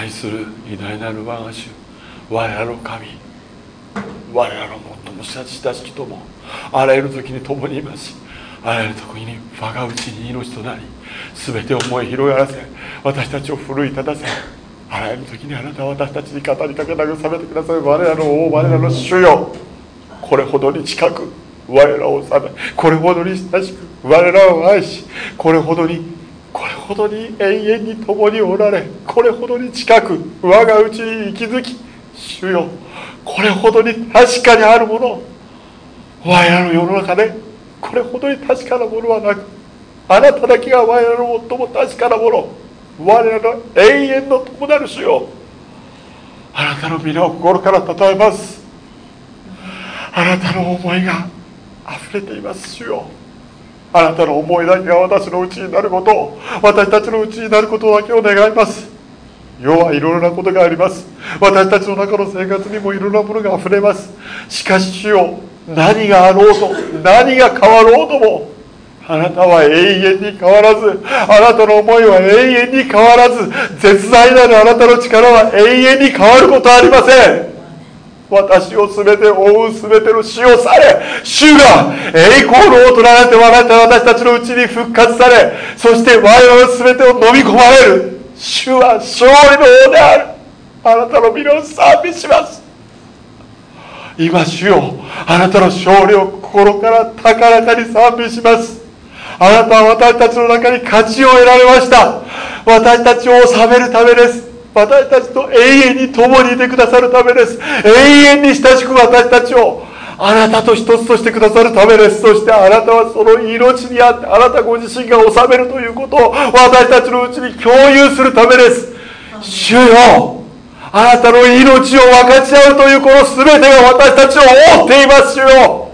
愛する偉大なる我が主我らの神我らの最も親ししともあらゆる時に共にいます。あらゆる時に我がうちに命となり全てを思い広がらせ私たちを奮い立たせあらゆる時にあなたは私たちに語りかけ慰めてくださる我らの王我らの主よ。これほどに近く我らを治めこれほどに親しく我らを愛しこれほどにほどに永遠に共におられこれほどに近く我がうちに息づき主よこれほどに確かにあるもの我らの世の中でこれほどに確かなものはなくあなただけが我らの最も確かなもの我らの永遠の友なる主よあなたの皆を心から称えます。あなたの思いが溢れています主よ。あなたの思いだけが私のうちになることを私たちのうちになることだけを願います。世はいろいろなことがあります。私たちの中の生活にもいろんなものが溢れます。しかし主よ何があろうと何が変わろうともあなたは永遠に変わらずあなたの思いは永遠に変わらず絶大なるあなたの力は永遠に変わることはありません。私を全て覆う全ての死をされ。主が栄光の王となられて笑った私たちのうちに復活されそして我々の全てを飲み込まれる。主は勝利の王である。あなたの皆を賛美します。今主よあなたの勝利を心から高らかに賛美します。あなたは私たちの中に勝ちを得られました。私たちを治めるためです。私たちと永遠に共にいてくださるためです。永遠に親しく私たちをあなたと一つとしてくださるためです。そしてあなたはその命にあってあなたご自身が治めるということを私たちのうちに共有するためです。主よあなたの命を分かち合うというこの全てが私たちを覆っています主よ。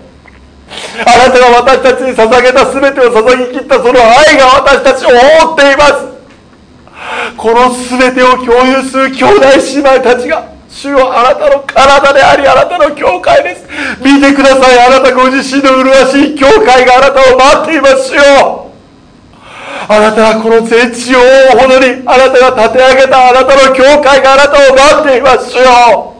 あなたが私たちに捧げた全てを捧げきったその愛が私たちを覆っています。この全てを共有する兄弟姉妹たちが主よあなたの体でありあなたの教会です。見てください。あなたご自身の麗しい教会があなたを待っていますよ。あなたはこの全地を覆うほどにあなたが立て上げたあなたの教会があなたを待っていますよ。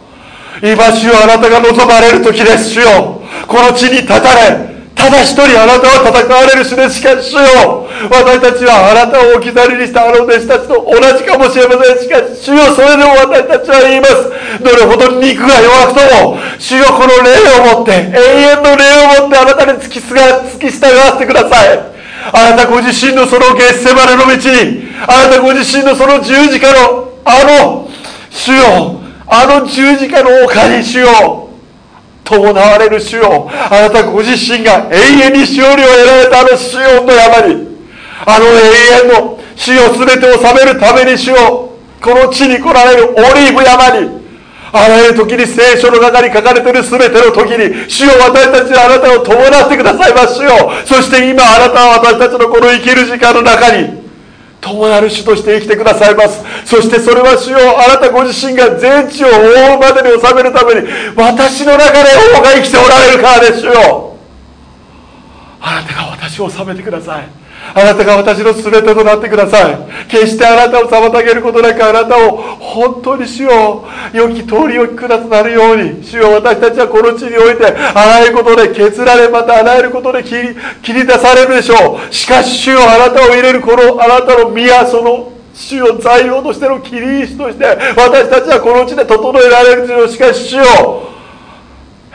今主よあなたが望まれる時です主よ。この地に立たれただ一人あなたは戦われる主ですしかし主よ私たちはあなたを置き去りにしたあの弟子たちと同じかもしれません。しかし主よそれでも私たちは言います。どれほど肉が弱くとも主よこの霊を持って永遠の霊を持ってあなたに突きすが突き従わせてください。あなたご自身のその月世までの道にあなたご自身のその十字架のあの主よあの十字架の丘に主よ。伴われる主よ。あなたご自身が永遠に勝利を得られたあの主よの山に。あの永遠の死を全てを治めるために主よ。この地に来られるオリーブ山に。あらゆる時に聖書の中に書かれている全ての時に主よ私たちはあなたを伴ってくださいます主よ。そして今あなたは私たちのこの生きる時間の中に共なる主として生きてくださいます。そしてそれは主よ。あなたご自身が全地を覆うまでに収めるために私の中で王が生きておられるからですよ。あなたが私を治めてください。あなたが私の全てとなってください。決してあなたを妨げることなくあなたを本当に主よ良き通り良き下となるように主よ私たちはこの地においてあらゆることで削られまたあらゆることで切り出されるでしょう。しかし主よあなたを入れるこのあなたの宮その主よ材料としての切り石として私たちはこの地で整えられるでしょう。しかし主よ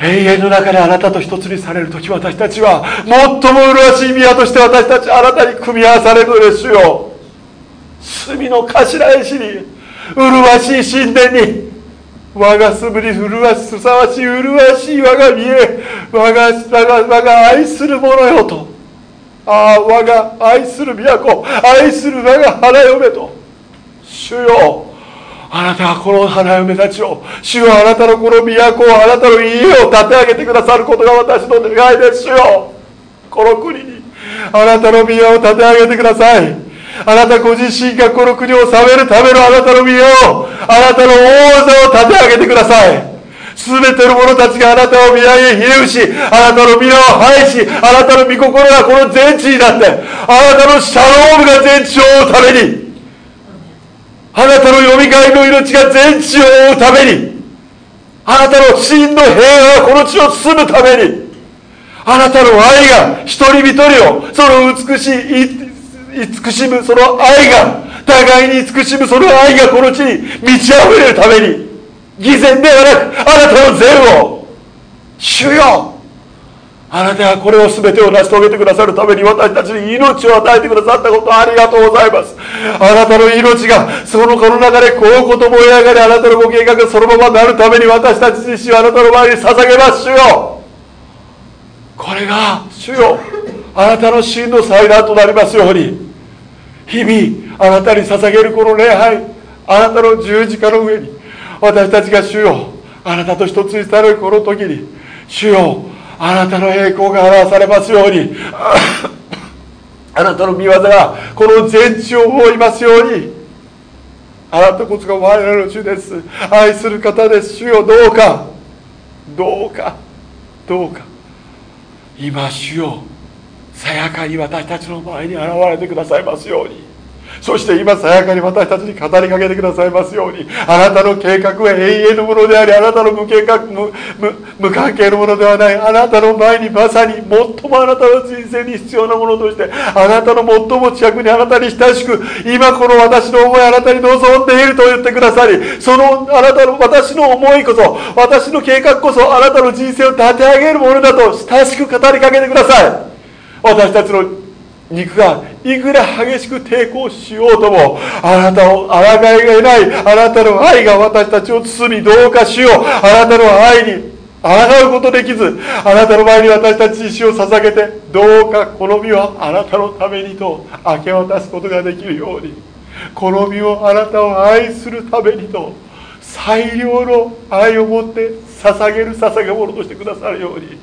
永遠の中であなたと一つにされる時私たちは最も麗しい宮として私たちあなたに組み合わされるのですよ。隅の頭石に麗しい神殿に我が住むに麗しふさわしい麗しい我が見え我が我が我が愛する者よと。ああ我が愛する都愛する我が花嫁と。主よ。あなたはこの花嫁たちを主よあなたのこの都をあなたの家を建て上げてくださることが私の願いです主よ。この国にあなたの宮を建て上げてください。あなたご自身がこの国を治めるためのあなたの宮をあなたの王座を建て上げてください。全ての者たちがあなたを見上げひれ伏しあなたの皆を拝しあなたの御心がこの全地になってあなたのシャロームが全地を追うためにあなたの呼びみがえの命が全地を覆うためにあなたの真の平和がこの地を包むためにあなたの愛が一人一人をその美しい慈しむその愛が互いに慈しむその愛がこの地に満ち溢れるために偽善ではなくあなたの善を主よあなたがこれを全てを成し遂げてくださるために私たちに命を与えてくださったことありがとうございます。あなたの命がそのこの中でこうこと燃え上がりあなたのご計画がそのままなるために私たち自身はあなたの前に捧げます。主よ。これが主よ。あなたの真の祭壇となりますように。日々あなたに捧げるこの礼拝。あなたの十字架の上に。私たちが主よ。あなたと一つにされるこの時に。主よ。あなたの栄光が表されますように。あなたの御業がこの全地を覆いますように。あなたこそが我らの主です。愛する方です。主よどうか。どうか。どうか。今主よさやかに私たちの前に現れてくださいますように。そして今さやかに私たちに語りかけてくださいますように。あなたの計画は永遠のものでありあなたの無計画無無関係のものではない。あなたの前にまさに最もあなたの人生に必要なものとしてあなたの最も近くにあなたに親しく今この私の思いあなたに望んでいると言ってくださりそのあなたの私の思いこそ私の計画こそあなたの人生を立て上げるものだと親しく語りかけてください。私たちの肉がいくら激しく抵抗しようともあなたを抗いがいないあなたの愛が私たちを包みどうかしよう。あなたの愛に抗うことできずあなたの前に私たち自身を捧げてどうかこの身をあなたのためにと明け渡すことができるように。この身をあなたを愛するためにと最良の愛を持って捧げる捧げ物としてくださるように。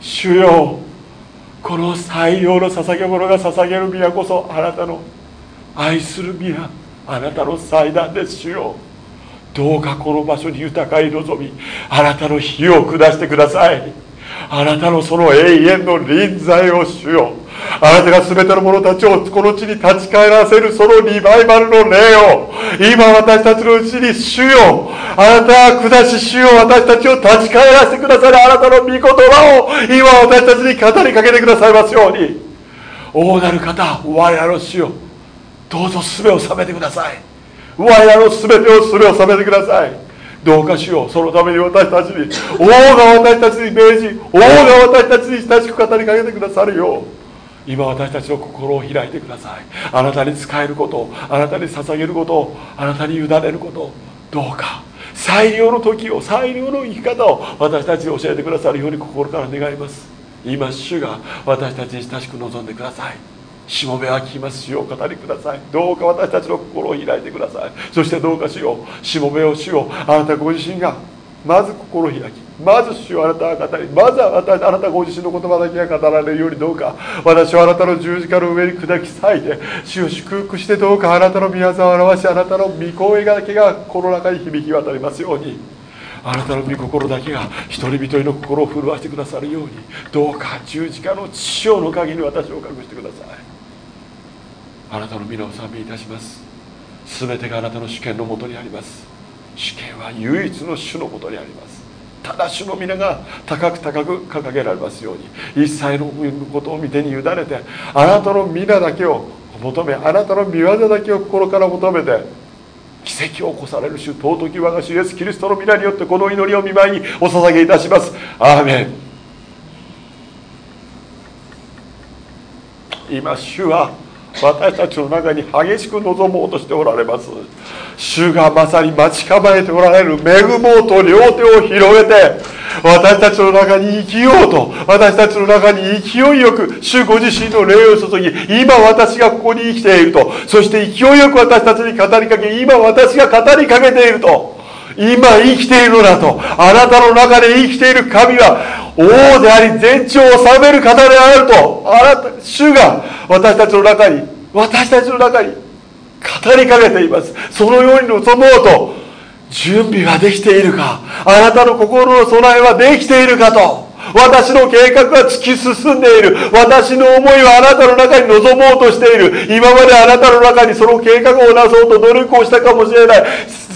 主よこの最良の捧げ物が捧げる宮こそあなたの愛する宮あなたの祭壇です主よ。どうかこの場所に豊かに望みあなたの火を下してください。あなたのその永遠の臨在を主よ。あなたが全ての者たちをこの地に立ち返らせるそのリバイバルの霊を。今私たちのうちに主よ。あなたが下し主よ。私たちを立ち返らせてくださる。あなたの御言葉を。今私たちに語りかけてくださいますように。大なる方我らの主よ。どうぞ全を収めてください。我らの全てを全を収めてください。どうかしよう。そのために私たちに王が私たちに命じ王が私たちに親しく語りかけてくださるよう。今私たちの心を開いてください。あなたに仕えることあなたに捧げることあなたに委ねること。どうか最良の時を最良の生き方を私たちに教えてくださるように心から願います。今主が私たちに親しく望んでください。しもべは聞きます主を語りください。どうか私たちの心を開いてください。そしてどうかしよう。しもべをしよう。あなたご自身がまず心を開きまず主をあなたが語りまずはあなたご自身の言葉だけが語られるようにどうか。私はあなたの十字架の上に砕き裂いて主を祝福してどうかあなたの御業を表しあなたの御声だけがこの中に響き渡りますように。あなたの御心だけが一人一人の心を震わしてくださるようにどうか十字架の血潮の陰に私を隠してください。あなたの皆を賛美いたします。全てがあなたの主権のもとにあります。主権は唯一の主のもとにあります。ただ主の皆が高く高く掲げられますように一切のことを見てに委ねてあなたの皆だけを求めあなたの御業だけを心から求めて奇跡を起こされる主尊き我が主イエスキリストの皆によってこの祈りを見舞いにお捧げいたします。アーメン。今主は私たちの中に激しく望もうとしておられます。主がまさに待ち構えておられる恵もうと両手を広げて私たちの中に生きようと私たちの中に勢いよく主ご自身の霊を注ぎ今私がここに生きているとそして勢いよく私たちに語りかけ今私が語りかけていると。今生きているのだと。あなたの中で生きている神は王であり全長を治める方であると。あなた主が私たちの中に私たちの中に語りかけています。そのように望もうと準備はできているか。あなたの心の備えはできているかと。私の計画は突き進んでいる。私の思いはあなたの中に望もうとしている。今まであなたの中にその計画をなそうと努力をしたかもしれない。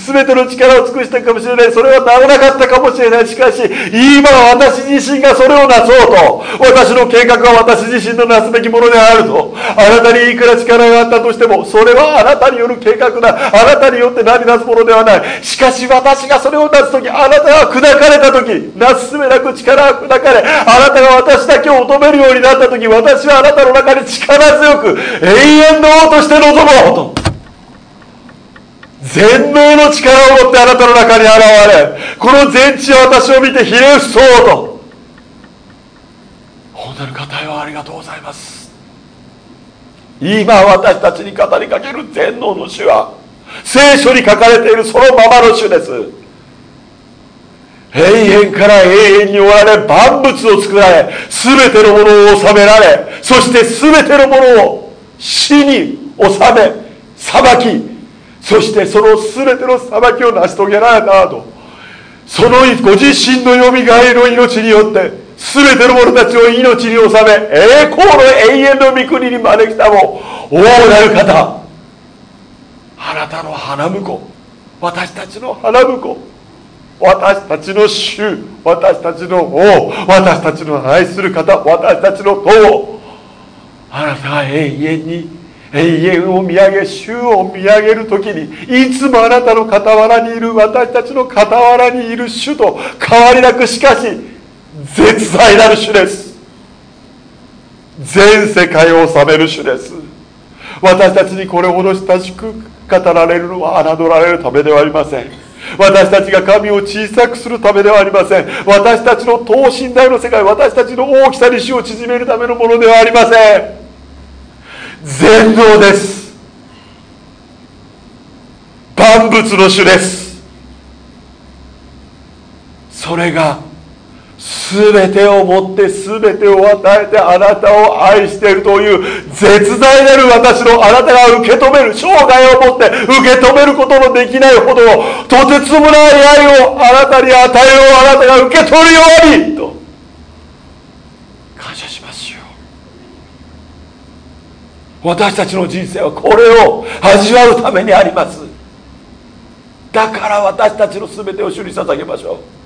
全ての力を尽くしたかもしれない。それはならなかったかもしれない。しかし今私自身がそれをなそうと。私の計画は私自身のなすべきものであると。あなたにいくら力があったとしてもそれはあなたによる計画だ。あなたによって成り立つものではない。しかし私がそれを出す時あなたが砕かれた時なすすべなく力が砕かれあなたが私だけを求めるようになった時私はあなたの中に力強く永遠の王として臨もうと。全能の力を持ってあなたの中に現れこの全地を私を見てひれ伏そうと。本当に方よありがとうございます。今私たちに語りかける全能の主は聖書に書かれているそのままの主です。永遠から永遠におられ万物を作られ全てのものを治められそして全てのものを死に治め裁きそしてその全ての裁きを成し遂げられた後そのご自身のよみがえりの命によって全ての者たちを命に収め栄光の永遠の御国に招きたも王なる方あなたの花婿私たちの花婿私たちの主私たちの王私たちの愛する方私たちの友あなたが永遠に永遠を見上げ主を見上げる時にいつもあなたの傍らにいる私たちの傍らにいる主と変わりなくしかし絶大なる主です。全世界を治める主です。私たちにこれほど親しく語られるのは侮られるためではありません。私たちが神を小さくするためではありません。私たちの等身大の世界私たちの大きさに死を縮めるためのものではありません。全能です。万物の種です。それが全てをもって全てを与えてあなたを愛しているという絶大なる私のあなたが受け止める生涯をもって受け止めることのできないほどとてつもない愛をあなたに与えようあなたが受け取るようにと。感謝しますよ。私たちの人生はこれを味わうためにあります。だから私たちの全てを主に捧げましょう。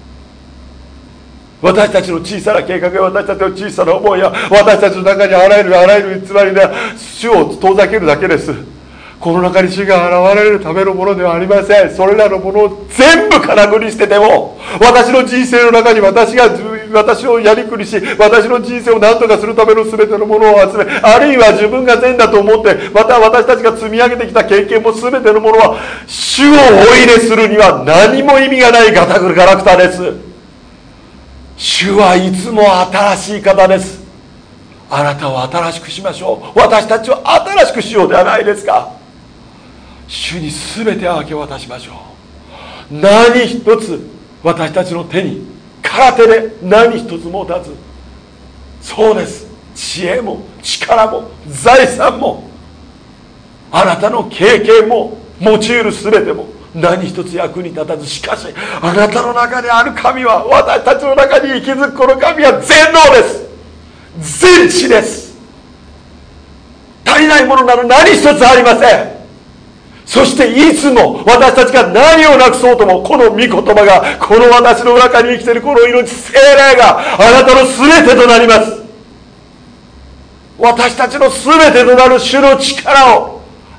私たちの小さな計画や私たちの小さな思いや私たちの中にあらゆるあらゆる偽りで主を遠ざけるだけです。この中に主が現れるためのものではありません。それらのものを全部からくり捨てても私の人生の中に私が私をやりくりし私の人生を何とかするための全てのものを集めあるいは自分が善だと思ってまた私たちが積み上げてきた経験も全てのものは主をお入れするには何も意味がないガタグルガラクタです。主はいつも新しい方です。あなたを新しくしましょう。私たちを新しくしようではないですか。主に全て明け渡しましょう。何一つ私たちの手に空手で何一つ持たずそうです。知恵も力も財産も。あなたの経験も用いる全ても。何一つ役に立たずしかしあなたの中にある神は私たちの中に息づくこの神は全能です。全知です。足りないものなど何一つありません。そしていつも私たちが何をなくそうともこの御言葉がこの私の中に生きているこの命精霊があなたの全てとなります。私たちの全てとなる主の力を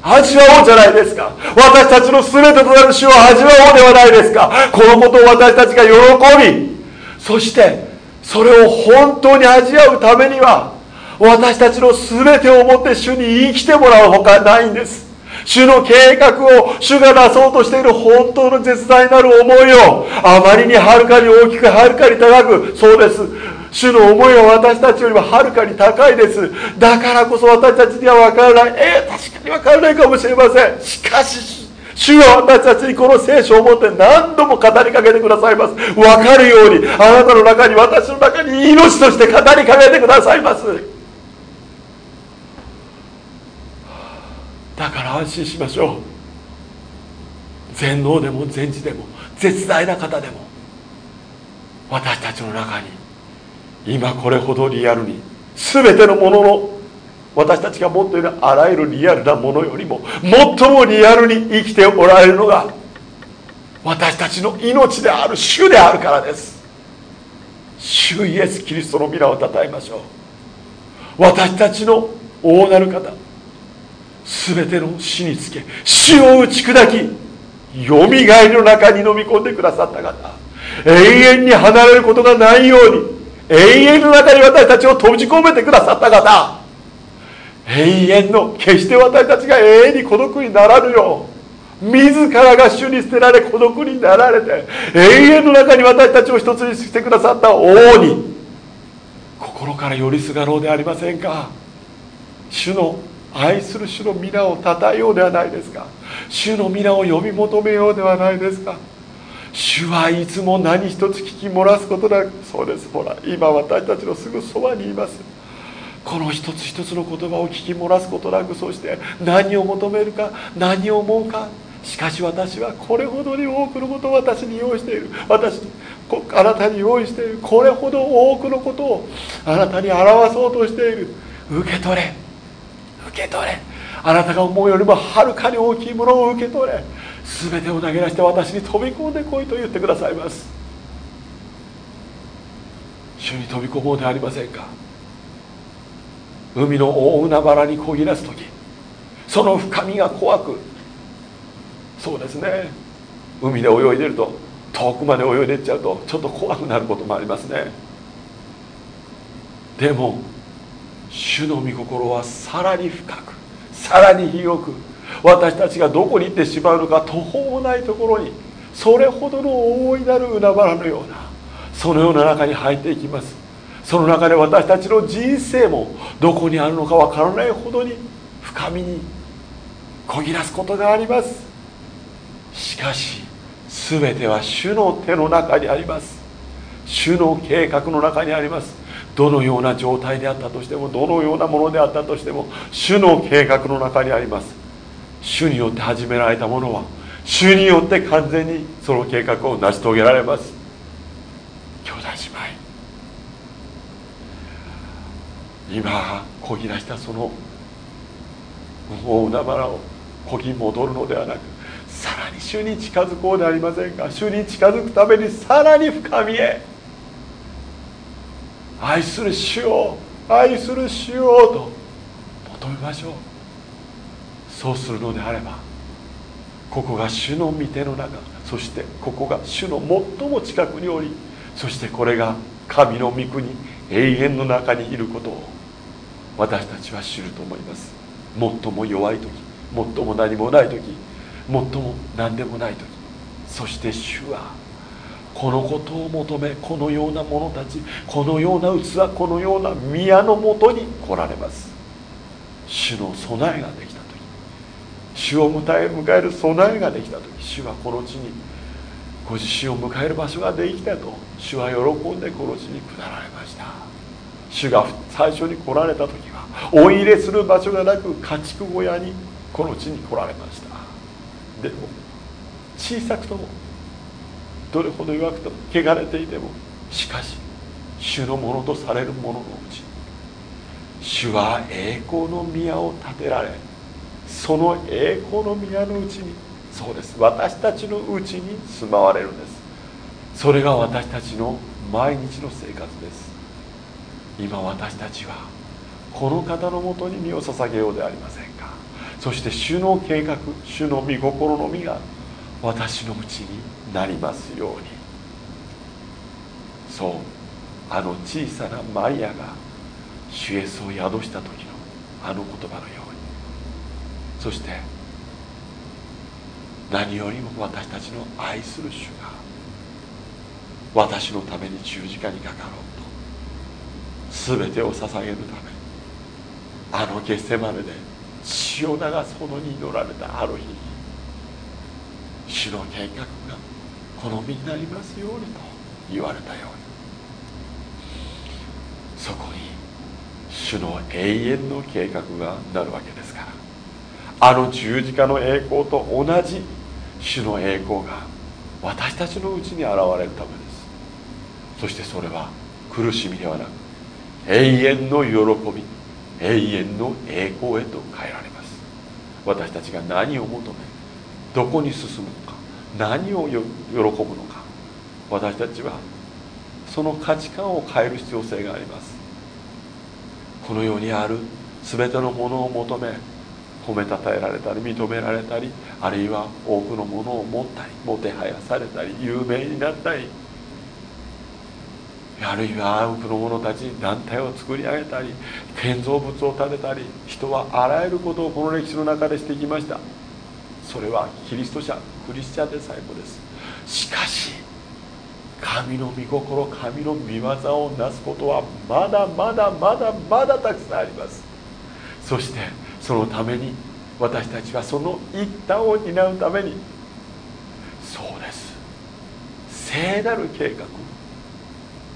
味わおうじゃないですか。私たちの全てとなる主を味わおうではないですか。このことを私たちが喜びそしてそれを本当に味わうためには私たちの全てをもって主に生きてもらうほかないんです。主の計画を主がなそうとしている本当の絶大なる思いをあまりにはるかに大きくはるかに高くそうです。主の思いは私たちよりもはるかに高いです。だからこそ私たちには分からない。えー、確かに分からないかもしれません。しかし主は私たちにこの聖書を持って何度も語りかけてくださいます。分かるようにあなたの中に私の中に命として語りかけてくださいます。だから安心しましょう。全能でも全知でも絶大な方でも私たちの中に今これほどリアルに全てのものの私たちが持っているあらゆるリアルなものよりも最もリアルに生きておられるのが私たちの命である主であるからです。主イエス・キリストの皆をたたえましょう。私たちの大なる方全ての死につけ死を打ち砕きよみがえりの中に飲み込んでくださった方永遠に離れることがないように永遠の中に私たちを閉じ込めてくださった方。永遠の決して私たちが永遠に孤独にならぬよう自らが主に捨てられ孤独になられて永遠の中に私たちを一つにしてくださった王に心から寄りすがろうでありませんか。主の愛する主の皆をたたえようではないですか。主の皆を呼び求めようではないですか。主はいつも何一つ聞き漏らすことなくそうです。ほら今私たちのすぐそばにいます。この一つ一つの言葉を聞き漏らすことなくそして何を求めるか何を思うか。しかし私はこれほどに多くのことを私に用意している。私あなたに用意している。これほど多くのことをあなたに表そうとしている。受け取れ。受け取れ。あなたが思うよりもはるかに大きいものを受け取れ。全てを投げ出して私に飛び込んでこいと言ってくださいます。主に飛び込もうではありませんか。海の大海原にこぎ出す時その深みが怖く。そうですね。海で泳いでると遠くまで泳いでいっちゃうとちょっと怖くなることもありますね。でも主の御心はさらに深くさらに広く私たちがどこに行ってしまうのか途方もないところにそれほどの大いなる海原のようなそのような中に入っていきます。その中で私たちの人生もどこにあるのかわからないほどに深みにこぎ出すことがあります。しかし全ては主の手の中にあります。主の計画の中にあります。どのような状態であったとしてもどのようなものであったとしても主の計画の中にあります。主によって始められたものは主によって完全にその計画を成し遂げられます。兄弟姉妹。今こぎ出したその大海原をこぎ戻るのではなくさらに主に近づこうではありませんか。主に近づくためにさらに深みへ。愛する主を愛する主をと求めましょう。そうするのであればここが主の御手の中そしてここが主の最も近くにおりそしてこれが神の御国永遠の中にいることを私たちは知ると思います。最も弱い時最も何もない時最も何でもない時そして主はこのことを求めこのような者たちこのような器このような宮のもとに来られます。主の備えがで主を迎え迎える備えができた時主はこの地にご自身を迎える場所ができたと主は喜んでこの地に下られました。主が最初に来られた時はお入れする場所がなく家畜小屋にこの地に来られました。でも小さくともどれほど弱くとも汚れていてもしかし主のものとされるもののうち主は栄光の宮を建てられその栄光の宮のうちにそうです。私たちのうちに住まわれるんです。それが私たちの毎日の生活です。今私たちはこの方のもとに身を捧げようではありませんか。そして主の計画主の御心の実が私のうちになりますように。そうあの小さなマリアが主イエスを宿した時のあの言葉のように。そして何よりも私たちの愛する主が私のために十字架にかかろうと全てを捧げるためあのゲッセマネで血を流すほどに祈られたある日主の計画が好みになりますようにと言われたように。そこに主の永遠の計画がなるわけです。あの十字架の栄光と同じ主の栄光が私たちのうちに現れるためです。そしてそれは苦しみではなく永遠の喜び永遠の栄光へと変えられます。私たちが何を求めどこに進むのか何を喜ぶのか。私たちはその価値観を変える必要性があります。この世にある全てのものを求め褒めたたえられたり認められたりあるいは多くのものを持ったりもてはやされたり有名になったりあるいは多くの者たちに団体を作り上げたり建造物を建てたり人はあらゆることをこの歴史の中でしてきました。それはキリスト者クリスチャンで最後です。しかし神の御心神の御業をなすことはまだまだまだまだたくさんあります。そしてそのために私たちはその一端を担うためにそうです。聖なる計画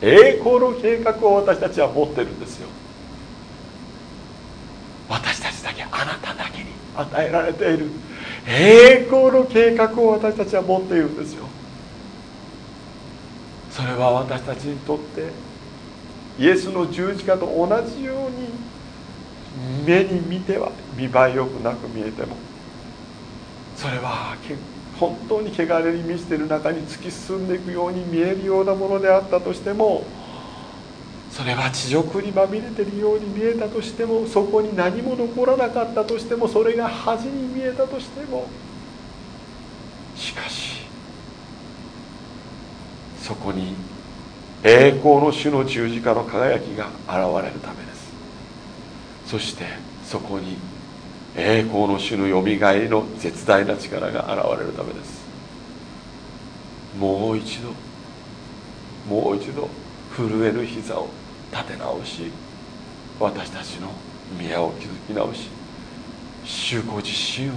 栄光の計画を私たちは持ってるんですよ。私たちだけあなただけに与えられている栄光の計画を私たちは持っているんですよ。それは私たちにとってイエスの十字架と同じように目に見ては見栄えよくなく見えてもそれは本当に汚れに満ちている中に突き進んでいくように見えるようなものであったとしてもそれは地獄にまみれているように見えたとしてもそこに何も残らなかったとしてもそれが恥に見えたとしてもしかしそこに栄光の主の十字架の輝きが現れるためそしてそこに栄光の主のよみがえりの絶大な力が現れるためです。もう一度もう一度震える膝を立て直し私たちの宮を築き直し主ご自身を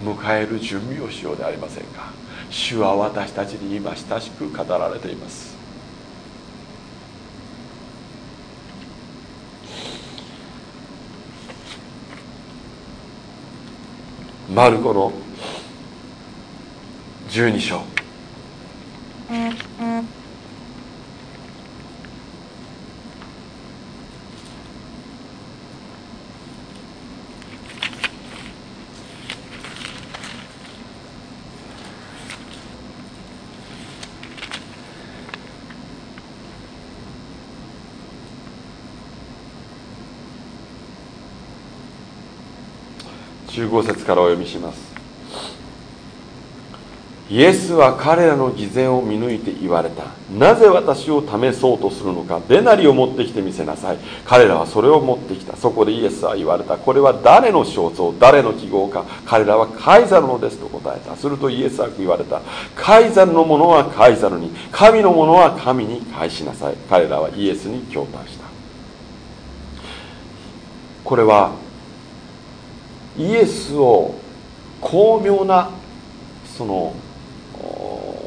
迎える準備をしようでありませんか。主は私たちに今親しく語られています。マルコの12章。15節からお読みします。イエスは彼らの偽善を見抜いて言われた。なぜ私を試そうとするのか。デナリを持ってきてみせなさい。彼らはそれを持ってきた。そこでイエスは言われた。これは誰の肖像？誰の記号か。彼らはカイザルのですと答えた。するとイエスは言われた。カイザルのものはカイザルに。神のものは神に返しなさい。彼らはイエスに共嘆した。これはイエスを巧妙なその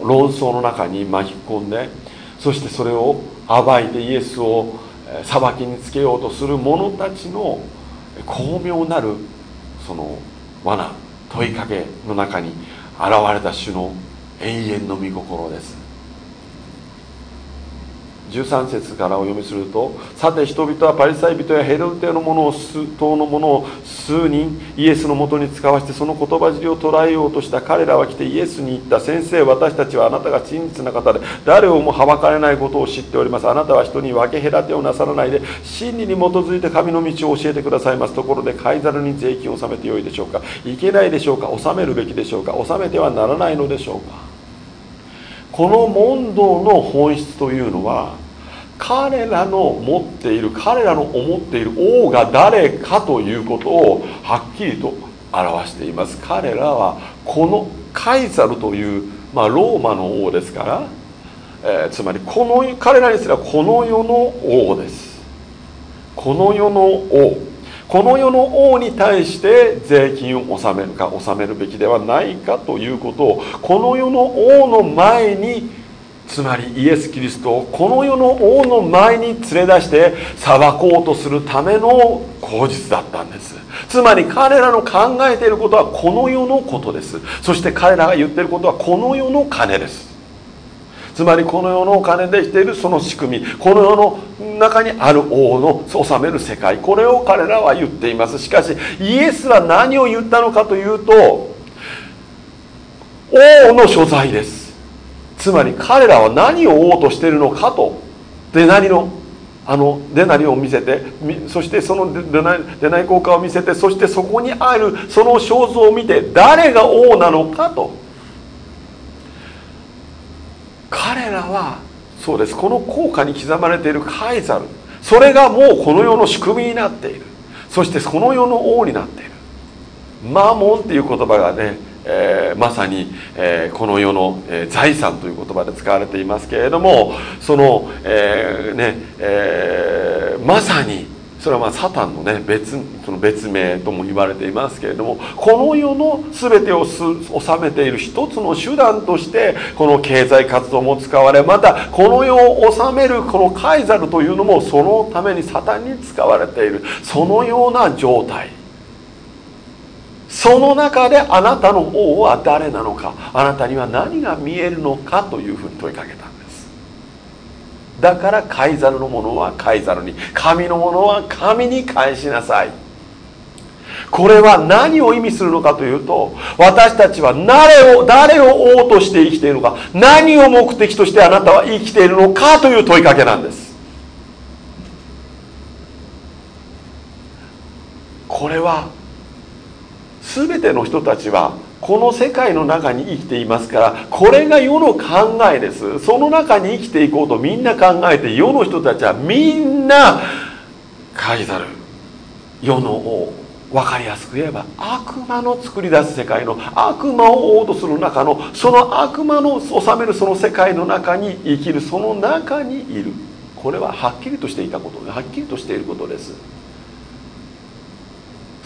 論争の中に巻き込んでそしてそれを暴いてイエスを裁きにつけようとする者たちの巧妙なるその罠問いかけの中に現れた種の永遠の御心です。13節からお読みするとさて人々はパリサイ人やヘロテの者を党の者を数人イエスのもとに使わしてその言葉尻を捉えようとした彼らは来てイエスに言った先生私たちはあなたが真実な方で誰をもはばかれないことを知っております。あなたは人に分け隔てをなさらないで真理に基づいて神の道を教えてくださいます。ところでカイザルに税金を納めてよいでしょうか？いけないでしょうか？納めるべきでしょうか？納めてはならないのでしょうか？この問答の本質というのは彼らの持っている彼らの思っている王が誰かということをはっきりと表しています。彼らはこのカイザルという、まあ、ローマの王ですから、えー、つまりこの彼らにすればこの世の王です。この世の王。この世の王に対して税金を納めるか納めるべきではないかということをこの世の王の前につまりイエス・キリストをこの世の王の前に連れ出して裁こうとするための口実だったんです。つまり彼らの考えていることはこの世のことです。そして彼らが言っていることはこの世の金です。つまりこの世のお金で生きているその仕組み。この世の中にある王の治める世界。これを彼らは言っています。しかしイエスは何を言ったのかというと王の所在です。つまり彼らは何を王としているのかとで何のあのデナリを見せてそしてそのデナデナリ効果を見せてそしてそこにあるその肖像を見て誰が王なのかと。彼らはそうです。この効果に刻まれているカイザル。それがもうこの世の仕組みになっている。そしてこの世の王になっている。マモンっていう言葉がねえー、まさに、えー、この世の、えー、財産という言葉で使われていますけれどもその、えねえまさにそれはまあサタンのね別その別名とも言われていますけれどもこの世の全てを治めている一つの手段としてこの経済活動も使われまたこの世を治めるこのカイザルというのもそのためにサタンに使われているそのような状態。その中であなたの王は誰なのか？あなたには何が見えるのかというふうに問いかけたんです。だからカイザルのものはカイザルに神のものは神に返しなさい。これは何を意味するのかというと私たちは誰を誰を王として生きているのか何を目的としてあなたは生きているのかという問いかけなんです。これは全ての人たちはこの世界の中に生きていますからこれが世の考えです。その中に生きていこうとみんな考えて世の人たちはみんなカイザル。世の王分かりやすく言えば悪魔の作り出す世界の悪魔を王とする中のその悪魔の治めるその世界の中に生きるその中にいる。これははっきりとしていたことはっきりとしていることです。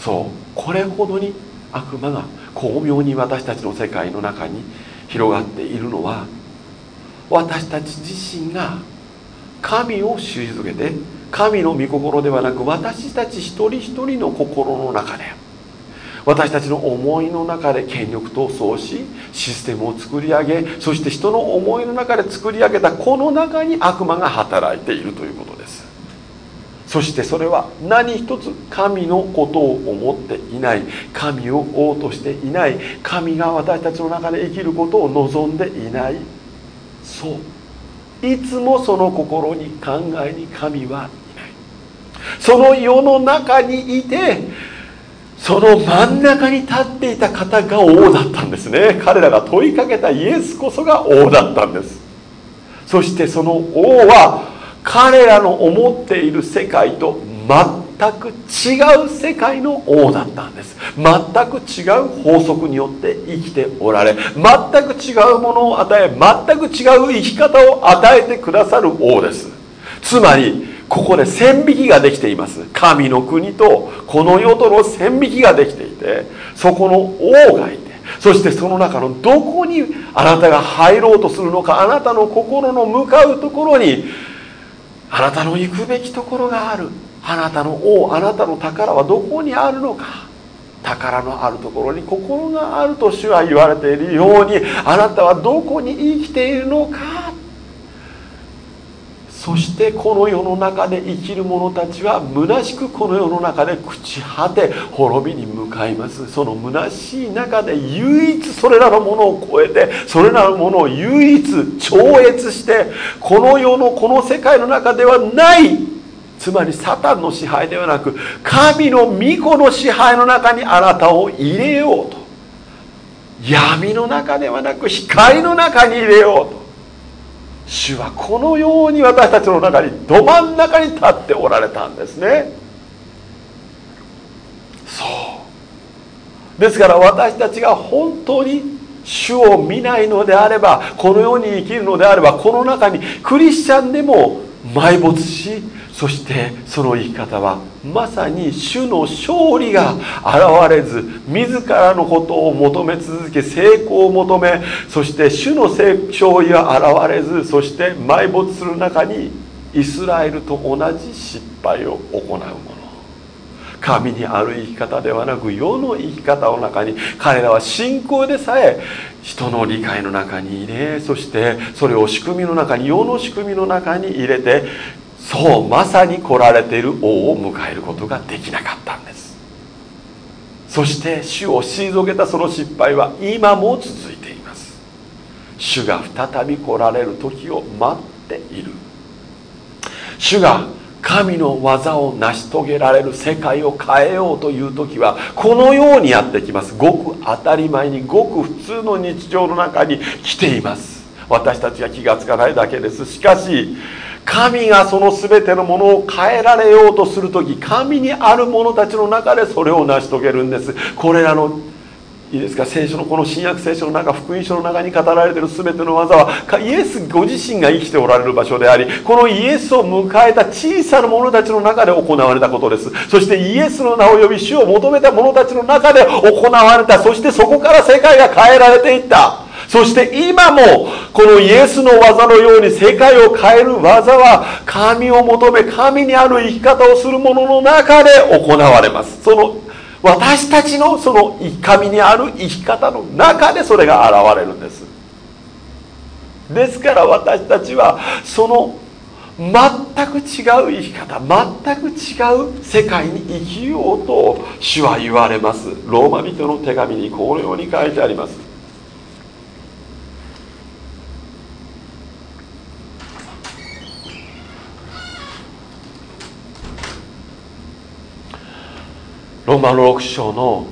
そう。これほどに悪魔が巧妙に私たちの世界の中に広がっているのは私たち自身が神を退けて神の御心ではなく私たち一人一人の心の中で私たちの思いの中で権力闘争しシステムを作り上げそして人の思いの中で作り上げたこの中に悪魔が働いているということ。そしてそれは何一つ神のことを思っていない。神を王としていない。神が私たちの中で生きることを望んでいない。そう。いつもその心に考えに神はいない。その世の中にいてその真ん中に立っていた方が王だったんですね。彼らが問いかけたイエスこそが王だったんです。そしてその王は彼らの思っている世界と全く違う世界の王だったんです。全く違う法則によって生きておられ全く違うものを与え全く違う生き方を与えてくださる王です。つまりここで線引きができています。神の国とこの世との線引きができていてそこの王がいてそしてその中のどこにあなたが入ろうとするのかあなたの心の向かうところにあなたの行くべきところがある。あなたの王あなたの宝はどこにあるのか。宝のあるところに心があると主は言われているようにあなたはどこに生きているのか。そしてこの世の中で生きる者たちは虚しくこの世の中で朽ち果て滅びに向かいます。その虚しい中で唯一それらのものを超えてそれらのものを唯一超越してこの世のこの世界の中ではないつまりサタンの支配ではなく神の御子の支配の中にあなたを入れようと。闇の中ではなく光の中に入れようと。主はこのように私たちの中にど真ん中に立っておられたんですね。そう。ですから私たちが本当に主を見ないのであればこの世に生きるのであればこの中にクリスチャンでも埋没しそしてその生き方はまさに主の勝利が現れず自らのことを求め続け成功を求めそして主の勝利が現れずそして埋没する中にイスラエルと同じ失敗を行うもの。神にある生き方ではなく世の生き方の中に彼らは信仰でさえ人の理解の中に入れそしてそれを仕組みの中に世の仕組みの中に入れてそうまさに来られている王を迎えることができなかったんです。そして主を退けたその失敗は今も続いています。主が再び来られる時を待っている。主が神の技を成し遂げられる世界を変えようという時はこのようにやってきます。ごく当たり前にごく普通の日常の中に来ています。私たちが気がつかないだけです。しかし神がその全てのものを変えられようとする時神にある者たちの中でそれを成し遂げるんです。これらのいいですか聖書のこの新約聖書の中福音書の中に語られている全ての技はイエスご自身が生きておられる場所でありこのイエスを迎えた小さな者たちの中で行われたことです。そしてイエスの名を呼び主を求めた者たちの中で行われた。そしてそこから世界が変えられていった。そして今もこのイエスの技のように世界を変える技は神を求め神にある生き方をする者の中で行われます。その私たちのその神にある生き方の中でそれが現れるんです。ですから私たちはその全く違う生き方全く違う世界に生きようと主は言われます。ローマ人の手紙にこのように書いてあります。ローマの6章の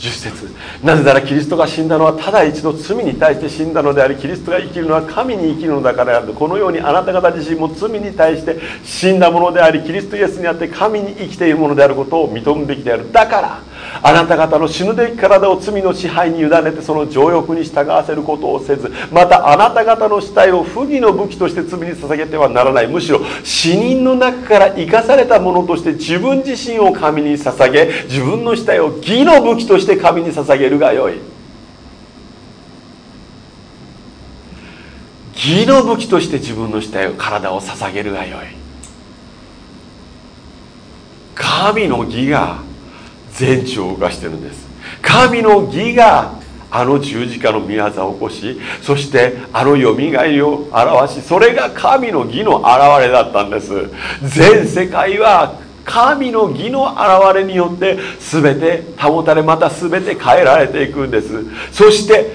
10節。なぜならキリストが死んだのはただ一度罪に対して死んだのでありキリストが生きるのは神に生きるのだからある。このようにあなた方自身も罪に対して死んだものでありキリストイエスにあって神に生きているものであることを認むべきである。だからあなた方の死ぬべき体を罪の支配に委ねてその情欲に従わせることをせずまたあなた方の死体を不義の武器として罪に捧げてはならない。むしろ死人の中から生かされたものとして自分自身を神に捧げ自分の死体を義の武器として神に捧げるがよい。義の武器として自分の死体を体を捧げるがよい。神の義が全地を動かしてるんです。神の義があの十字架の御業を起こしそしてあのよみがえりを表しそれが神の義の現れだったんです。全世界は神の義の現れによって全て保たれまた全て変えられていくんです。そして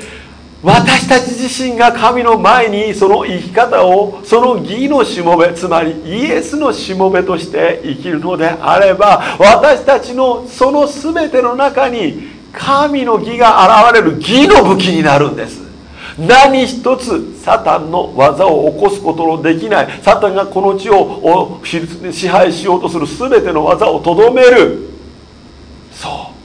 私たち自身が神の前にその生き方をその義のしもべつまりイエスのしもべとして生きるのであれば私たちのその全ての中に神の義が現れる義の武器になるんです。何一つサタンの技を起こすことのできない。サタンがこの地を支配しようとする全ての技をとどめる。そう。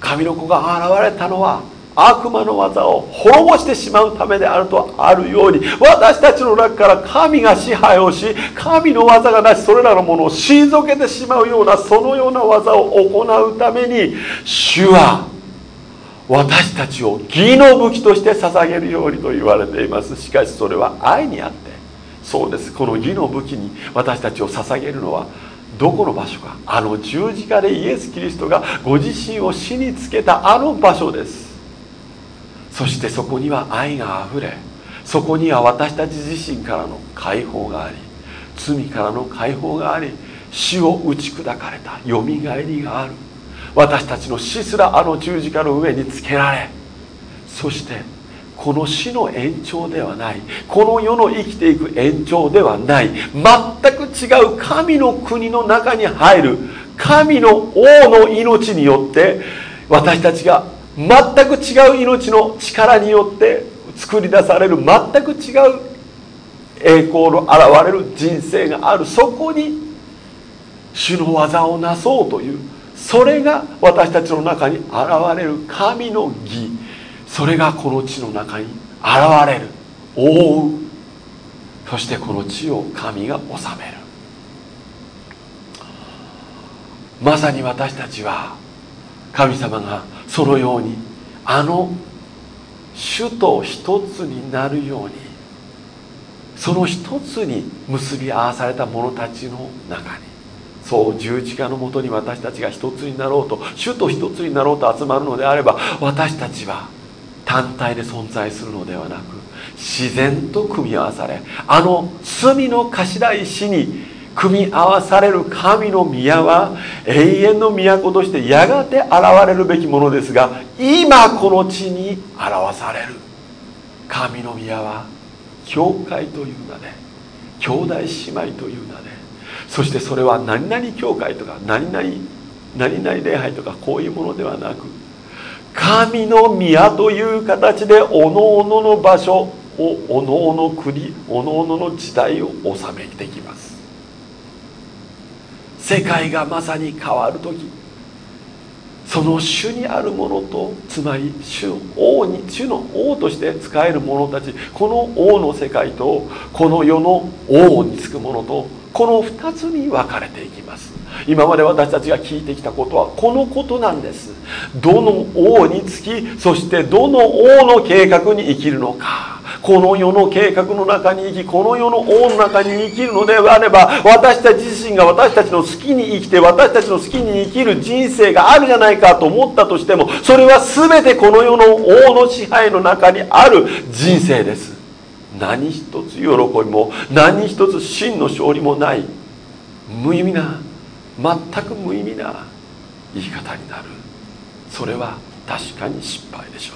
神の子が現れたのは悪魔の技を滅ぼしてしまうためであるとあるように。私たちの中から神が支配をし神の技がなしそれらのものを退けてしまうようなそのような技を行うために主は私たちを義の武器として捧げるようにと言われています。しかしそれは愛にあって。そうです。この義の武器に私たちを捧げるのはどこの場所か。あの十字架でイエス・キリストがご自身を死につけたあの場所です。そしてそこには愛があふれそこには私たち自身からの解放があり罪からの解放があり死を打ち砕かれた。よみがえりがある。私たちの死すらあの十字架の上につけられそしてこの死の延長ではない。この世の生きていく延長ではない。全く違う神の国の中に入る。神の王の命によって私たちが全く違う命の力によって作り出される。全く違う栄光の現れる人生がある。そこに主の技をなそうというそれが私たちの中に現れる神の義。それがこの地の中に現れる。覆う。そしてこの地を神が治める。まさに私たちは神様がそのようにあの主と一つになるようにその一つに結び合わされた者たちの中にそう十字架のもとに私たちが一つになろうと主と一つになろうと集まるのであれば私たちは単体で存在するのではなく自然と組み合わされあの罪の頭石に組み合わされる神の宮は永遠の都としてやがて現れるべきものですが今この地に表される。神の宮は教会という名で兄弟姉妹という名でそしてそれは何々教会とか何々何々礼拝とかこういうものではなく神の宮という形でおのおのの場所をおのおの国おのおのの時代を治めてきます。世界がまさに変わる時その主にあるものとつまり主王に主の王として使える者たちこの王の世界とこの世の王につくものとこの2つに分かれていきます。今まで私たちが聞いてきたことはこのことなんです。どの王につきそしてどの王の計画に生きるのか。この世の計画の中に生きこの世の王の中に生きるのであれば私たち自身が私たちの好きに生きて私たちの好きに生きる人生があるじゃないかと思ったとしてもそれは全てこの世の王の支配の中にある人生です。何一つ喜びも何一つ真の勝利もない無意味な全く無意味な言い方になる。それは確かに失敗でしょ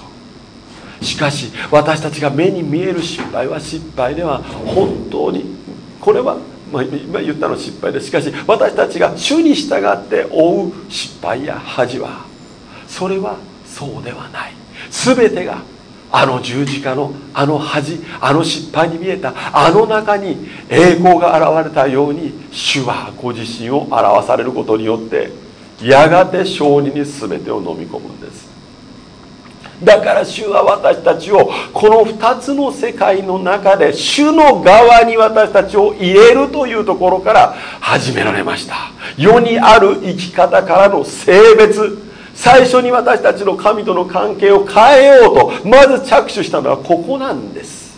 う。しかし私たちが目に見える失敗は失敗では本当にこれはまあ、今言ったの失敗ですしかし私たちが主に従って追う失敗や恥はそれはそうではない。全てがあの十字架のあの恥あの失敗に見えたあの中に栄光が現れたように主はご自身を表されることによってやがて勝利に全てを飲み込むんです。だから主は私たちをこの2つの世界の中で主の側に私たちを入れるというところから始められました。世にある生き方からの性別最初に私たちの神との関係を変えようとまず着手したのはここなんです。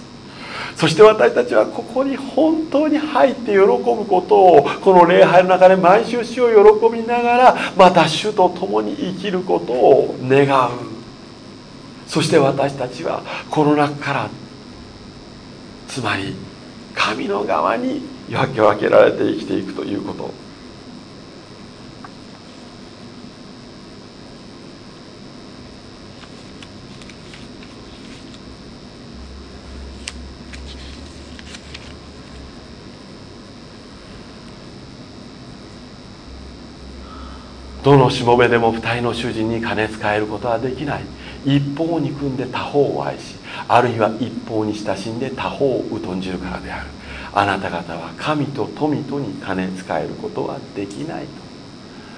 そして私たちはここに本当に入って喜ぶことをこの礼拝の中で毎週主を喜びながらまた主と共に生きることを願う。そして私たちはこの中からつまり神の側に分け分けられて生きていくということ。どのしもべでも二人の主人に金使えることはできない。一方に組んで他方を愛しあるいは一方に親しんで他方を疎んじるからである。あなた方は神と富とに金使えることはできない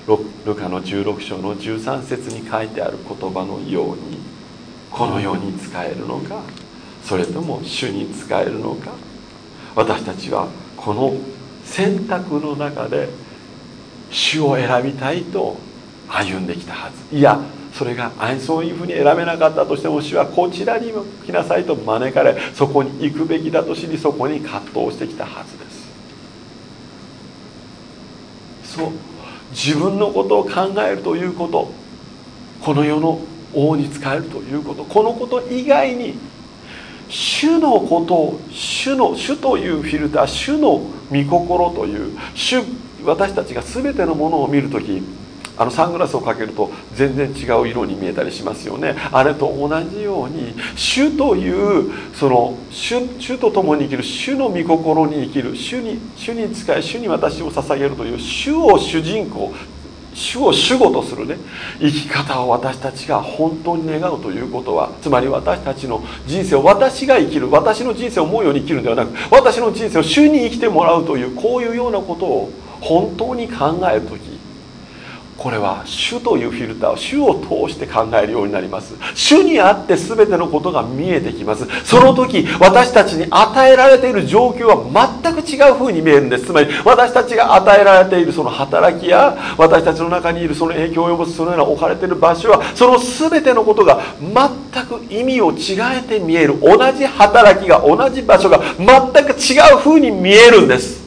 と。ルカの16章の13節に書いてある言葉のようにこの世に使えるのかそれとも主に使えるのか。私たちはこの選択の中で主を選びたいと歩んできたはず。いやそれがそういうふうに選べなかったとしても主はこちらに来なさいと招かれそこに行くべきだと知りそこに葛藤してきたはずです。そう自分のことを考えるということこの世の王に仕えるということこのこと以外に主のことを主の主というフィルター主の御心という主私たちが全てのものを見る時あのサングラスをかけると全然違う色に見えたりしますよね。あれと同じように主というその主主と共に生きる主の御心に生きる主に主に仕え主に私を捧げるという主を主人公主を主語とするね生き方を私たちが本当に願うということはつまり私たちの人生を私が生きる私の人生を思うように生きるのではなく私の人生を主に生きてもらうというこういうようなことを本当に考える時これは主というフィルターを主を通して考えるようになります。主にあって全てのことが見えてきます。その時私たちに与えられている状況は全く違う風に見えるんです。つまり私たちが与えられているその働きや私たちの中にいるその影響を及ぼすそのような置かれている場所はその全てのことが全く意味を違えて見える。同じ働きが同じ場所が全く違う風に見えるんです。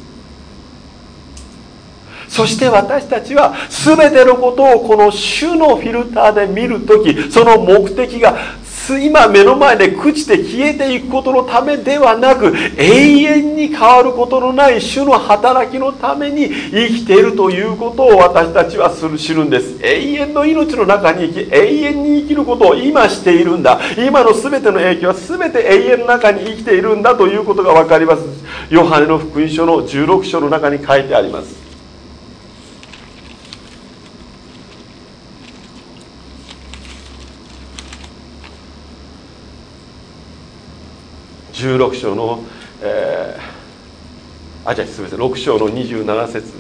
そして私たちは全てのことをこの主のフィルターで見る時その目的が今目の前で朽ちて消えていくことのためではなく永遠に変わることのない主の働きのために生きているということを私たちはする知るんです。永遠の命の中に生き永遠に生きることを今しているんだ。今の全ての影響は全て永遠の中に生きているんだということが分かります。ヨハネの福音書の16章の中に書いてあります。16章の、えー、あじゃあすみません6章の27節。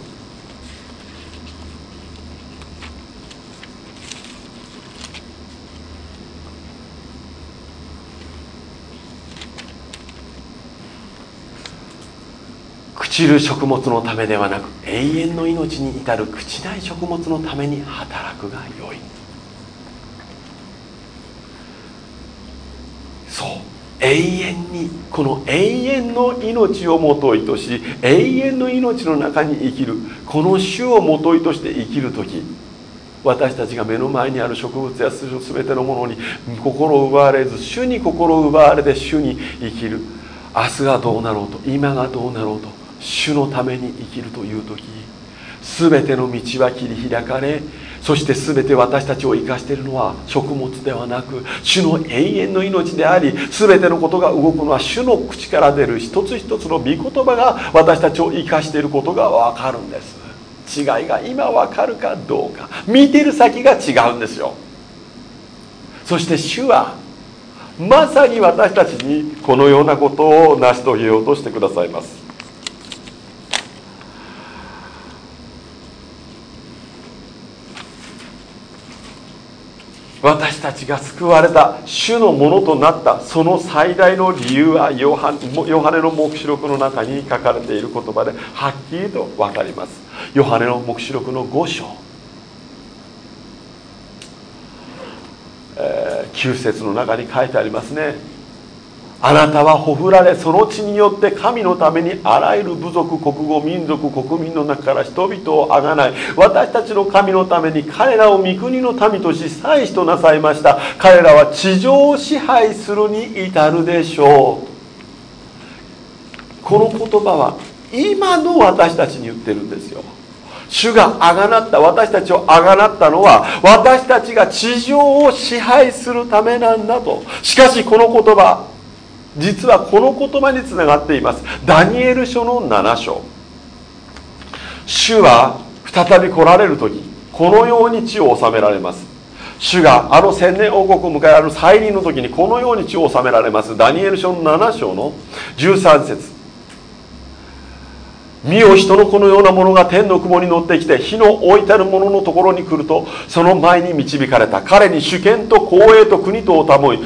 朽ちる食物のためではなく永遠の命に至る朽ちない食物のために働くがよいそう永遠にこの永遠の命をもといとし永遠の命の中に生きるこの種をもといとして生きる時私たちが目の前にある植物や全てのものに心を奪われず主に心を奪われて主に生きる。明日がどうなろうと今がどうなろうと主のために生きるという時全ての道は切り開かれそして全て私たちを生かしているのは食物ではなく主の永遠の命であり全てのことが動くのは主の口から出る一つ一つの御言葉が私たちを生かしていることが分かるんです。違いが今分かるかどうか見てる先が違うんですよ。そして主はまさに私たちにこのようなことを成し遂げようとしてくださいます。私たちが救われた主のものとなったその最大の理由はヨハネの黙示録の中に書かれている言葉ではっきりと分かります。ヨハネの黙示録の5章、えー、9節の中に書いてありますね。あなたはほふられその地によって神のためにあらゆる部族国語民族国民の中から人々をあがない。私たちの神のために彼らを御国の民とし祭司となさいました。彼らは地上を支配するに至るでしょう。この言葉は今の私たちに言ってるんですよ。主があがなった私たちをあがなったのは私たちが地上を支配するためなんだと。しかしこの言葉実はこの言葉につながっています。ダニエル書の7章。主は再び来られる時このように地を治められます。主があの千年王国を迎えられる再臨の時にこのように地を治められます。ダニエル書の7章の13節。見よ人の子のようなものが天の雲に乗ってきて火の置いてあるもののところに来るとその前に導かれた彼に主権と公営と国とをたまい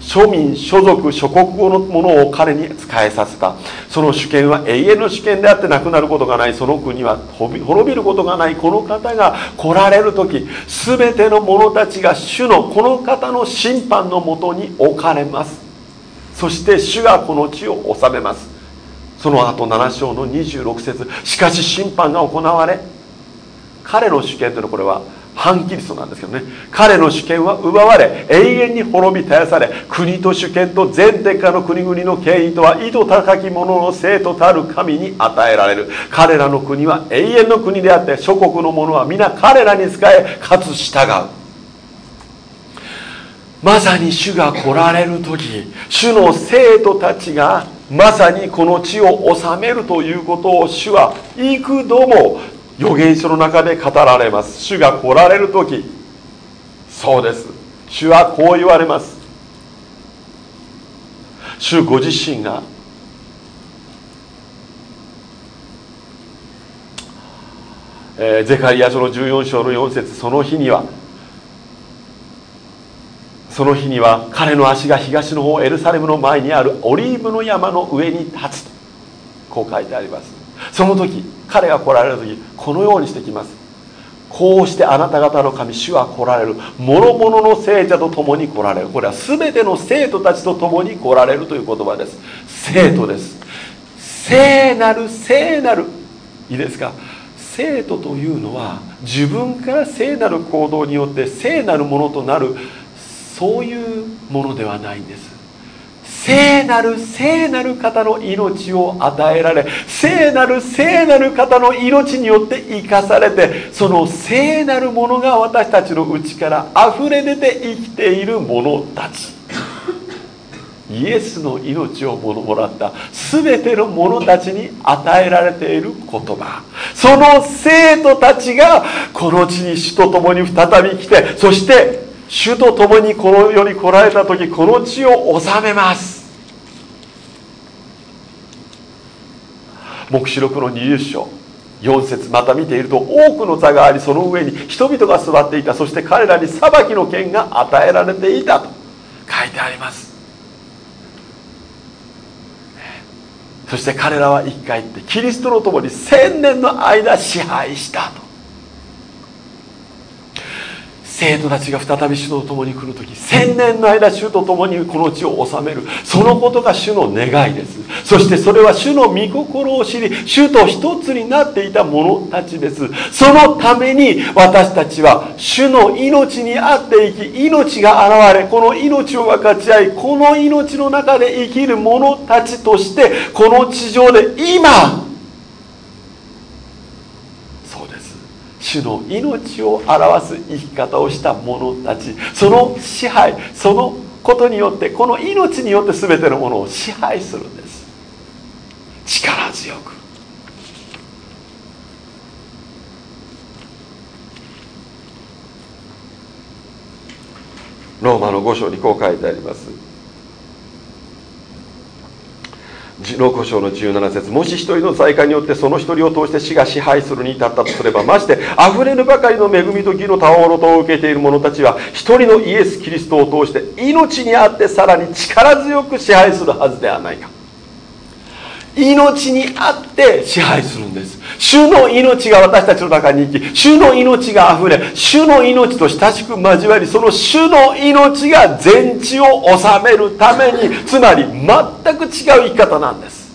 庶民所属諸国語のものを彼に仕えさせたその主権は永遠の主権であってなくなることがないその国は滅びる。ことがないこの方が来られる時全ての者たちが主のこの方の審判のもとに置かれますそして主がこの地を治めます。その後7章の26節しかし審判が行われ彼の主権というのはこれは反キリストなんですけどね。彼の主権は奪われ永遠に滅び絶やされ国と主権と全天下の国々の権威とは意図高き者の生徒たる神に与えられる。彼らの国は永遠の国であって諸国の者は皆彼らに仕えかつ従う。まさに主が来られる時主の生徒たちがまさにこの地を治めるということを主は幾度も預言書の中で語られます。主が来られる時そうです。主はこう言われます。主ご自身がえー、ゼカリア書の14章の4節その日にはその日には彼の足が東の方エルサレムの前にあるオリーブの山の上に立つとこう書いてあります。その時彼が来られる時このようにしてきます。こうしてあなた方の神主は来られる。諸々の聖者と共に来られる。これは全ての生徒たちと共に来られるという言葉です。生徒です。聖なる聖なる。いいですか？生徒というのは自分から聖なる行動によって聖なるものとなるそういうものではないんです。聖なる聖なる方の命を与えられ聖なる聖なる方の命によって生かされてその聖なるものが私たちの内から溢れ出て生きている者たち。イエスの命をもらった全ての者たちに与えられている言葉。その生徒たちがこの地に主と共に再び来てそして主と共にこの世に来られた時この地を治めます。黙示録の20章4節また見ていると多くの座がありその上に人々が座っていた。そして彼らに裁きの権が与えられていたと。書いてあります。そして彼らは一回言ってキリストの共に千年の間支配したと。生徒たちが再び主と共に来る時千年の間主と共にこの地を治める。そのことが主の願いです。そしてそれは主の御心を知り主と一つになっていた者たちです。そのために私たちは主の命にあって生き命が現れこの命を分かち合いこの命の中で生きる者たちとしてこの地上で今主の命を表す生き方をした者たち。その支配そのことによってこの命によって全てのものを支配するんです。力強く。ローマの5章にこう書いてあります。老古章の17節もし一人の財界によってその一人を通して死が支配するに至ったとすればまして溢れるばかりの恵みと義のたわごとを受けている者たちは一人のイエス・キリストを通して命にあってさらに力強く支配するはずではないか。命にあって支配するんです。主の命が私たちの中に生き主の命があふれ主の命と親しく交わりその主の命が全地を治めるためにつまり全く違う生き方なんです。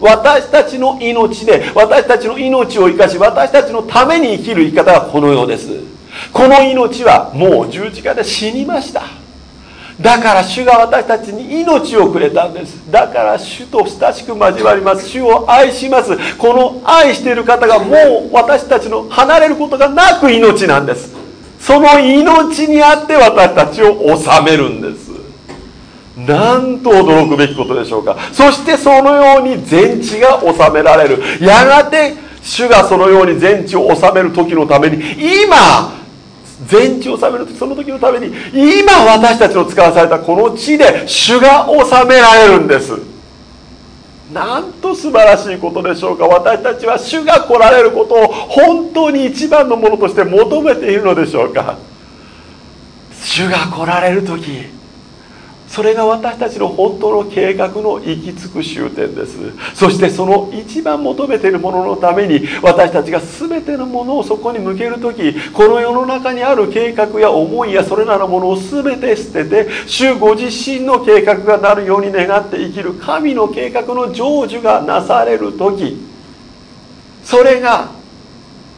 私たちの命で私たちの命を生かし私たちのために生きる生き方がこのようです。この命はもう十字架で死にました。だから主が私たちに命をくれたんです。だから主と親しく交わります。主を愛します。この愛している方がもう私たちの離れることがなく命なんです。その命にあって私たちを治めるんです。なんと驚くべきことでしょうか。そしてそのように全地が治められる。やがて主がそのように全地を治める時のために今全地を治めるその時のために今私たちの使わされたこの地で主が治められるんです。なんと素晴らしいことでしょうか。私たちは主が来られることを本当に一番のものとして求めているのでしょうか。主が来られる時それが私たちの本当の計画の行き着く終点です。そしてその一番求めているもののために私たちが全てのものをそこに向ける時この世の中にある計画や思いやそれらのものを全て捨てて主ご自身の計画がなるように願って生きる神の計画の成就がなされる時それが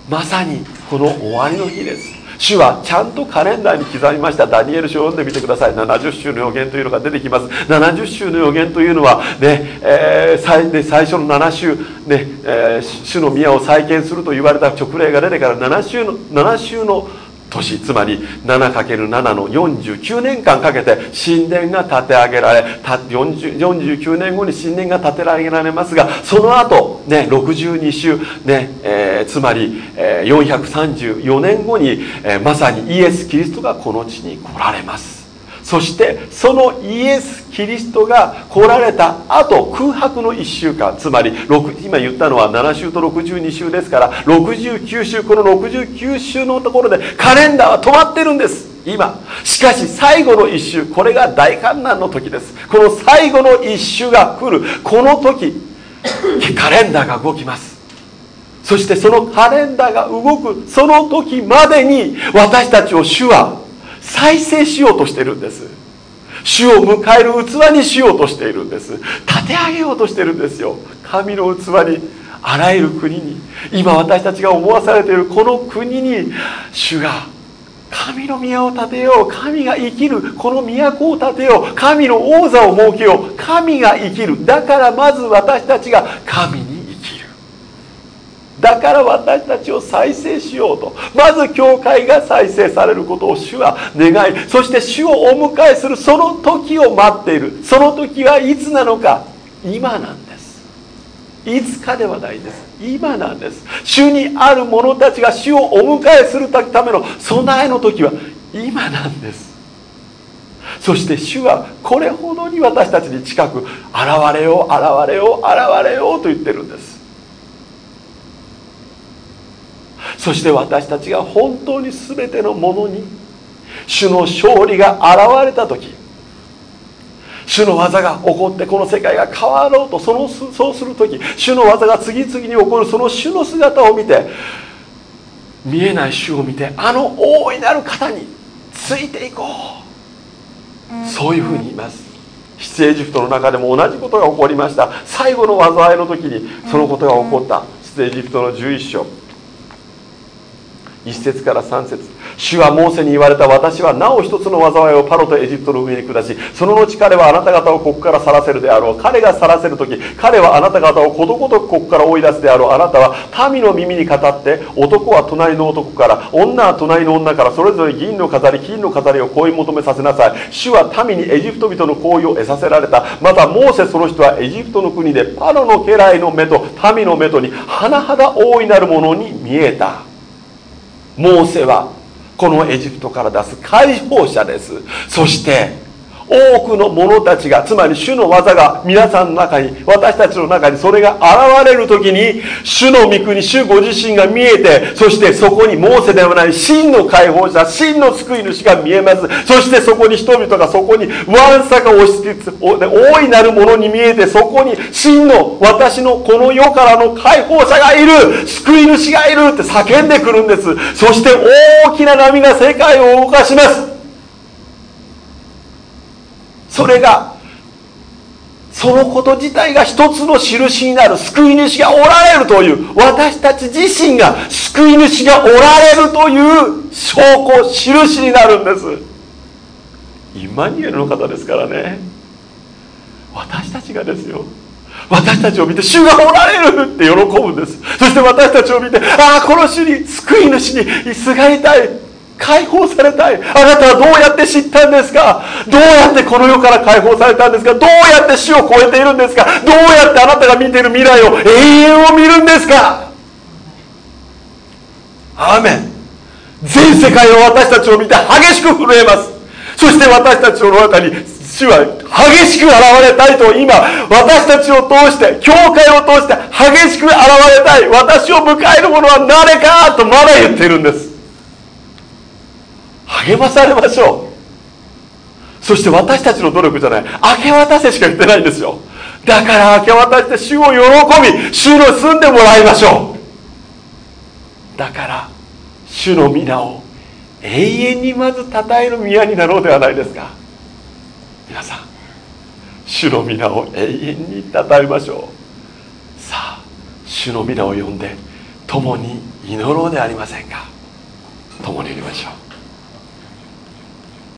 まさにこの終わりの日です。主はちゃんとカレンダーに刻みました。ダニエル書を読んでみてください。70週の予言というのが出てきます。70週の予言というのはね、えー、最で最初の7週、ねえー、主の宮を再建すると言われた直令が出てから7週の7週の年つまり 7×7 の49年間かけて神殿が建て上げられ49年後に神殿が建て上げられますがその後ね62週ね、え、つまり、えー、434年後に、え、まさにイエス・キリストがこの地に来られます。そしてそのイエス・キリストが来られた後空白の1週間つまり今言ったのは7週と62週ですから69週この69週のところでカレンダーは止まってるんです。今。しかし最後の1週これが大観難の時です。この最後の1週が来る。この時カレンダーが動きます。そしてそのカレンダーが動くその時までに私たちを主は再生しようとしてるんです。主を迎える器にしようとしているんです。立て上げようとしてるんですよ。神の器にあらゆる国に。今私たちが思わされているこの国に主が神の宮を建てよう。神が生きる。この都を建てよう。神の王座を設けよう。神が生きる。だからまず私たちが神にだから私たちを再生しようと。まず教会が再生されることを主は願いそして主をお迎えするその時を待っている。その時はいつなのか。今なんです。いつかではないんです。今なんです。主にある者たちが主をお迎えするための備えの時は今なんです。そして主はこれほどに私たちに近く現れよう現れよう現れようと言ってるんです。そして私たちが本当に全てのものに主の勝利が現れた時主の技が起こってこの世界が変わろうとそのそうする時主の技が次々に起こるその主の姿を見て見えない主を見てあの大いなる方についていこう。そういうふうに言います。出エジプトの中でも同じことが起こりました。最後の災いの時にそのことが起こった。出エジプトの11章1節から3節。主はモーセに言われた私はなお一つの災いをパロとエジプトの上に下しその後彼はあなた方をここから去らせるであろう。彼が去らせる時彼はあなた方をことごとくここから追い出すであろう。あなたは民の耳に語って男は隣の男から女は隣の女からそれぞれ銀の飾り金の飾りを恋求めさせなさい。主は民にエジプト人の行為を得させられた。またモーセその人はエジプトの国でパロの家来の目と民の目とに甚だ大いなるものに見えた。モーセはこのエジプトから出す解放者です。そして多くの者たちがつまり主の技が皆さんの中に私たちの中にそれが現れる時に主の御国主ご自身が見えてそしてそこにモーセではない真の解放者真の救い主が見えます。そしてそこに人々がそこにわんさか押しつつ大いなるものに見えてそこに真の私のこの世からの解放者がいる救い主がいるって叫んでくるんです。そして大きな波が世界を動かします。それがそのこと自体が一つの印になる救い主がおられるという私たち自身が救い主がおられるという証拠印になるんです。イマニュエルの方ですからね。私たちがですよ。私たちを見て主がおられるって喜ぶんです。そして私たちを見てああこの主に救い主にすがりたい。解放されたい。あなたはどうやって知ったんですか？どうやってこの世から解放されたんですか？どうやって死を超えているんですか？どうやってあなたが見ている未来を永遠を見るんですか？アーメン。全世界を私たちを見て激しく震えます。そして私たちの中に主は激しく現れたいと今私たちを通して教会を通して激しく現れたい。私を迎える者は誰かとまだ言っているんです。励まされましょう。そして私たちの努力じゃない。明け渡せしか言ってないんですよ。だから明け渡して主を喜び主の住んでもらいましょう。だから主の皆を永遠にまず称える宮になろうではないですか。皆さん主の皆を永遠に称えましょう。さあ主の皆を呼んで共に祈ろうではありませんか。共に祈りましょう。